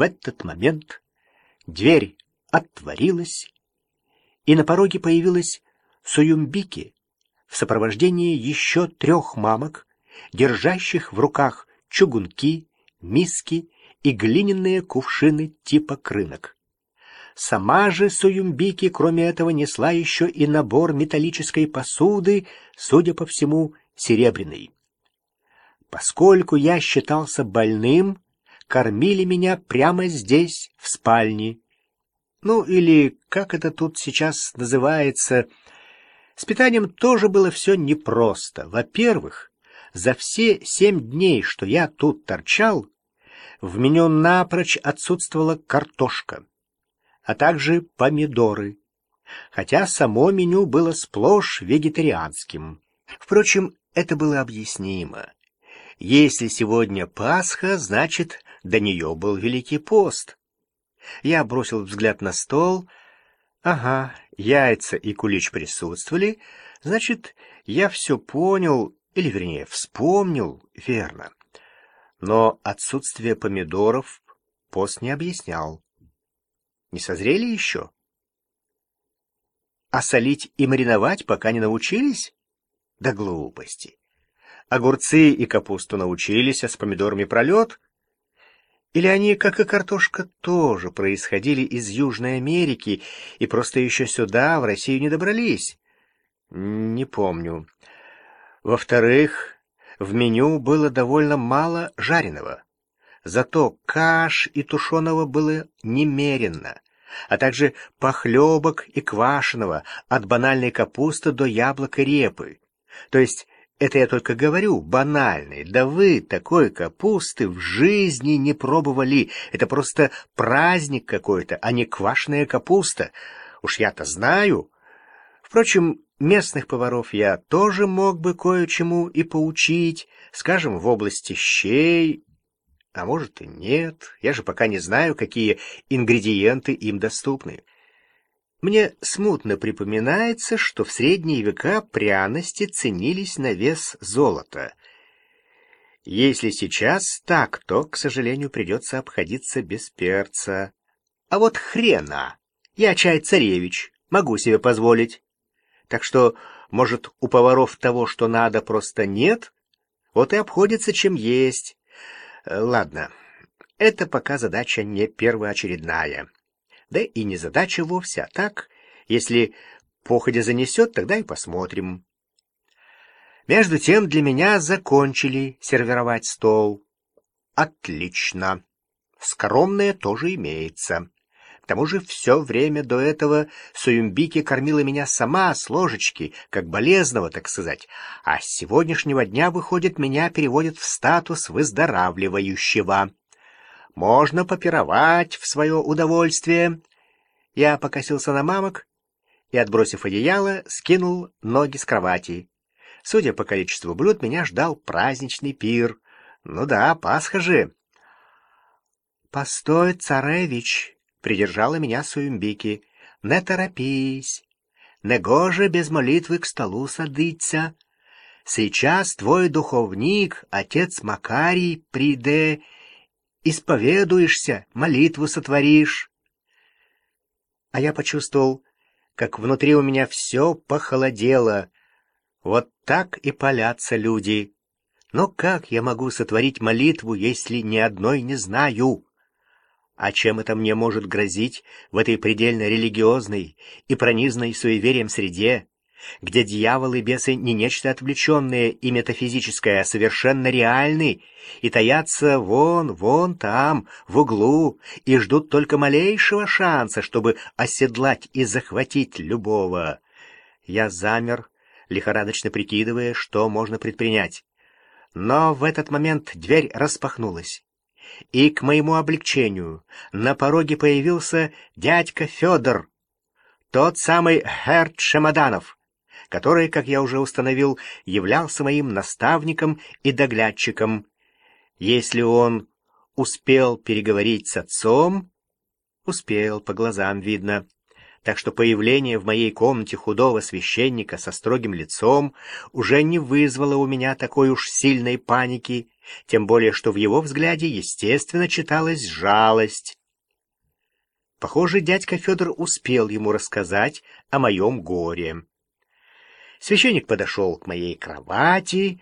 В этот момент дверь отворилась, и на пороге появилась Суюмбики в сопровождении еще трех мамок, держащих в руках чугунки, миски и глиняные кувшины типа крынок. Сама же Суюмбики, кроме этого, несла еще и набор металлической посуды, судя по всему, серебряный. Поскольку я считался больным, кормили меня прямо здесь, в спальне. Ну, или как это тут сейчас называется. С питанием тоже было все непросто. Во-первых, за все семь дней, что я тут торчал, в меню напрочь отсутствовала картошка, а также помидоры, хотя само меню было сплошь вегетарианским. Впрочем, это было объяснимо. Если сегодня Пасха, значит, до нее был Великий пост. Я бросил взгляд на стол. Ага, яйца и кулич присутствовали, значит, я все понял, или, вернее, вспомнил верно. Но отсутствие помидоров пост не объяснял. Не созрели еще? А солить и мариновать пока не научились? Да глупости. Огурцы и капусту научились, а с помидорами пролет? Или они, как и картошка, тоже происходили из Южной Америки и просто еще сюда, в Россию, не добрались? Не помню. Во-вторых, в меню было довольно мало жареного. Зато каш и тушеного было немерено, а также похлебок и квашеного, от банальной капусты до яблок репы. То есть это я только говорю, банальный. Да вы такой капусты в жизни не пробовали. Это просто праздник какой-то, а не квашеная капуста. Уж я-то знаю. Впрочем, местных поваров я тоже мог бы кое-чему и поучить, скажем, в области щей, а может и нет. Я же пока не знаю, какие ингредиенты им доступны. Мне смутно припоминается, что в средние века пряности ценились на вес золота. Если сейчас так, то, к сожалению, придется обходиться без перца. А вот хрена! Я чай-царевич, могу себе позволить. Так что, может, у поваров того, что надо, просто нет? Вот и обходится, чем есть. Ладно, это пока задача не первоочередная да и не задача вовсе, а так, если походя занесет, тогда и посмотрим. Между тем для меня закончили сервировать стол. Отлично. Скромное тоже имеется. К тому же все время до этого Суюмбики кормила меня сама с ложечки, как болезного, так сказать, а с сегодняшнего дня, выходит, меня переводят в статус выздоравливающего. Можно попировать в свое удовольствие. Я покосился на мамок и, отбросив одеяло, скинул ноги с кровати. Судя по количеству блюд, меня ждал праздничный пир. Ну да, Пасха же. «Постой, царевич!» — придержала меня Суюмбики. «Не торопись! Негоже без молитвы к столу садиться. Сейчас твой духовник, отец Макарий, приде исповедуешься, молитву сотворишь. А я почувствовал, как внутри у меня все похолодело. Вот так и палятся люди. Но как я могу сотворить молитву, если ни одной не знаю? А чем это мне может грозить в этой предельно религиозной и пронизанной суеверием среде? Где дьявол и бесы не нечто отвлеченное и метафизическое, а совершенно реальны, и таятся вон, вон там, в углу, и ждут только малейшего шанса, чтобы оседлать и захватить любого. Я замер, лихорадочно прикидывая, что можно предпринять. Но в этот момент дверь распахнулась. И, к моему облегчению, на пороге появился дядька Федор, тот самый Херт Шамаданов который, как я уже установил, являлся моим наставником и доглядчиком. Если он успел переговорить с отцом, успел, по глазам видно. Так что появление в моей комнате худого священника со строгим лицом уже не вызвало у меня такой уж сильной паники, тем более что в его взгляде, естественно, читалась жалость. Похоже, дядька Федор успел ему рассказать о моем горе. Священник подошел к моей кровати,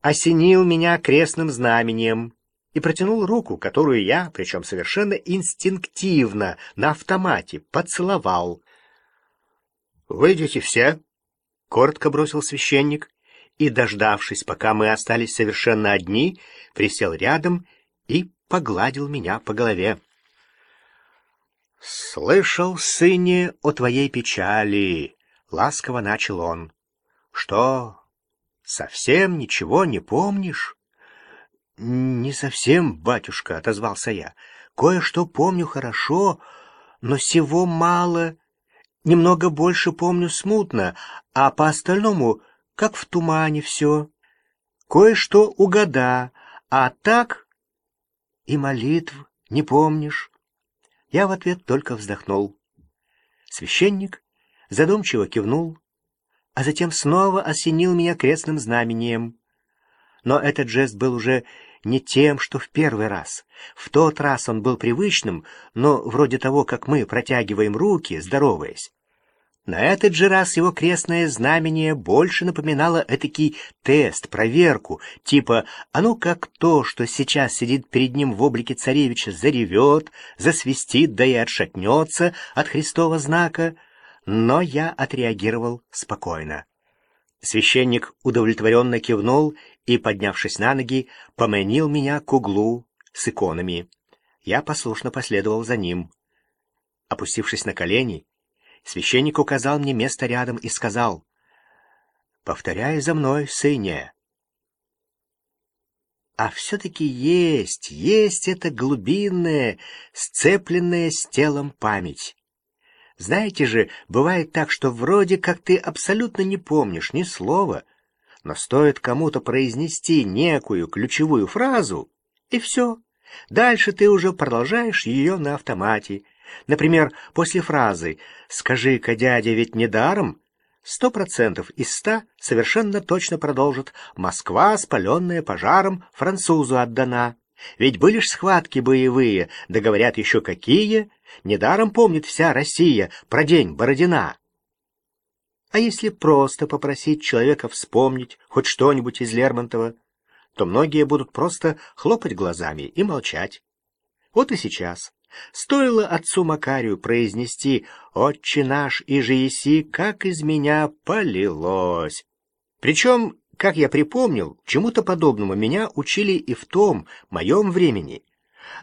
осенил меня крестным знамением и протянул руку, которую я, причем совершенно инстинктивно, на автомате, поцеловал. «Выйдите все!» — коротко бросил священник и, дождавшись, пока мы остались совершенно одни, присел рядом и погладил меня по голове. «Слышал, сыне, о твоей печали!» — ласково начал он. «Что, совсем ничего не помнишь?» «Не совсем, батюшка», — отозвался я. «Кое-что помню хорошо, но всего мало. Немного больше помню смутно, а по остальному как в тумане все. Кое-что угада, а так и молитв не помнишь. Я в ответ только вздохнул. Священник задумчиво кивнул, а затем снова осенил меня крестным знамением. Но этот жест был уже не тем, что в первый раз. В тот раз он был привычным, но вроде того, как мы протягиваем руки, здороваясь. На этот же раз его крестное знамение больше напоминало этакий тест, проверку, типа «А ну как то, что сейчас сидит перед ним в облике царевича, заревет, засвистит, да и отшатнется от Христова знака». Но я отреагировал спокойно. Священник удовлетворенно кивнул и, поднявшись на ноги, поманил меня к углу с иконами. Я послушно последовал за ним. Опустившись на колени, Священник указал мне место рядом и сказал, «Повторяй за мной, сыне». А все-таки есть, есть эта глубинная, сцепленная с телом память. Знаете же, бывает так, что вроде как ты абсолютно не помнишь ни слова, но стоит кому-то произнести некую ключевую фразу, и все. Дальше ты уже продолжаешь ее на автомате, Например, после фразы «Скажи-ка, дядя, ведь не даром» сто процентов из ста совершенно точно продолжит «Москва, спаленная пожаром, французу отдана». Ведь были ж схватки боевые, да говорят еще какие. Недаром помнит вся Россия про день Бородина. А если просто попросить человека вспомнить хоть что-нибудь из Лермонтова, то многие будут просто хлопать глазами и молчать. Вот и сейчас. Стоило отцу Макарию произнести «Отче наш, и же как из меня полилось». Причем, как я припомнил, чему-то подобному меня учили и в том, моем времени.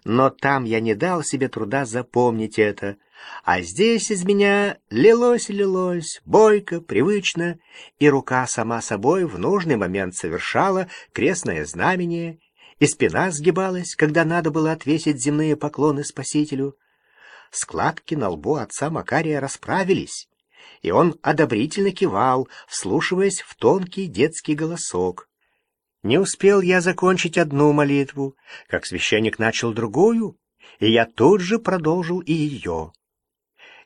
Но там я не дал себе труда запомнить это, а здесь из меня лилось-лилось, бойко, привычно, и рука сама собой в нужный момент совершала крестное знамение и спина сгибалась, когда надо было отвесить земные поклоны Спасителю. Складки на лбу отца Макария расправились, и он одобрительно кивал, вслушиваясь в тонкий детский голосок. Не успел я закончить одну молитву, как священник начал другую, и я тут же продолжил и ее.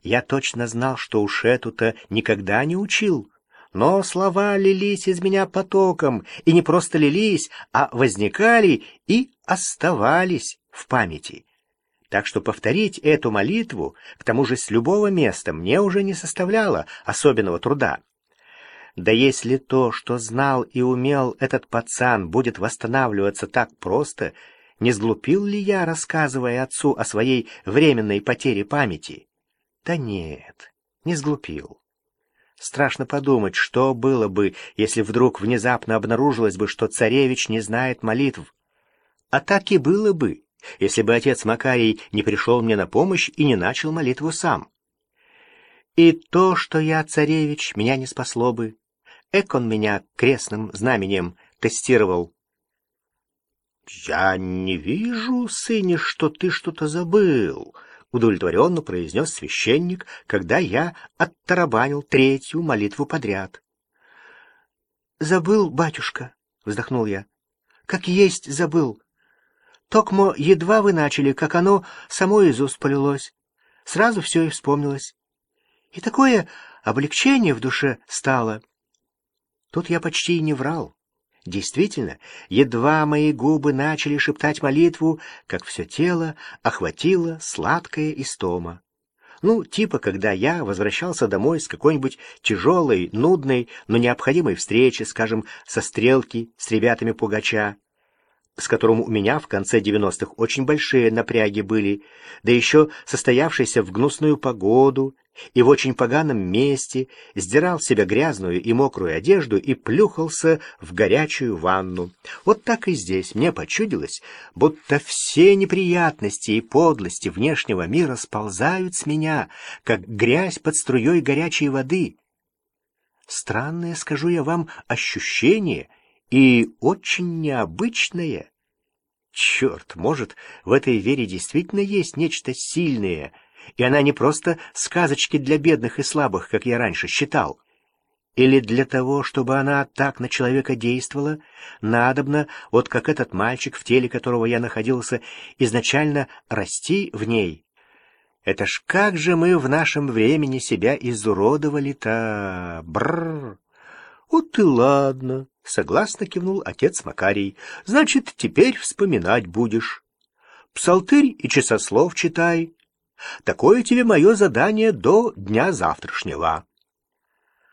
Я точно знал, что уж эту-то никогда не учил, но слова лились из меня потоком, и не просто лились, а возникали и оставались в памяти. Так что повторить эту молитву, к тому же с любого места, мне уже не составляло особенного труда. Да если то, что знал и умел этот пацан, будет восстанавливаться так просто, не сглупил ли я, рассказывая отцу о своей временной потере памяти? Да нет, не сглупил. Страшно подумать, что было бы, если вдруг внезапно обнаружилось бы, что царевич не знает молитв. А так и было бы, если бы отец Макарий не пришел мне на помощь и не начал молитву сам. И то, что я царевич, меня не спасло бы. Эк он меня крестным знаменем тестировал. — Я не вижу, сыне, что ты что-то забыл, удовлетворенно произнес священник, когда я оттарабанил третью молитву подряд. «Забыл, батюшка», — вздохнул я. «Как есть забыл. Токмо едва вы начали, как оно само из уст полилось. Сразу все и вспомнилось. И такое облегчение в душе стало». Тут я почти и не врал. Действительно, едва мои губы начали шептать молитву, как все тело охватило сладкая истома. Ну, типа, когда я возвращался домой с какой-нибудь тяжелой, нудной, но необходимой встречи, скажем, со стрелки с ребятами Пугача, с которым у меня в конце 90-х очень большие напряги были, да еще состоявшийся в гнусную погоду и в очень поганом месте, сдирал с себя грязную и мокрую одежду и плюхался в горячую ванну. Вот так и здесь мне почудилось, будто все неприятности и подлости внешнего мира сползают с меня, как грязь под струей горячей воды. Странное, скажу я вам, ощущение — и очень необычное. Черт, может, в этой вере действительно есть нечто сильное, и она не просто сказочки для бедных и слабых, как я раньше считал. Или для того, чтобы она так на человека действовала, надобно, вот как этот мальчик, в теле которого я находился, изначально расти в ней. Это ж как же мы в нашем времени себя изуродовали-то! Бррр! Вот и ладно. — согласно кивнул отец Макарий. — Значит, теперь вспоминать будешь. Псалтырь и часослов читай. Такое тебе мое задание до дня завтрашнего.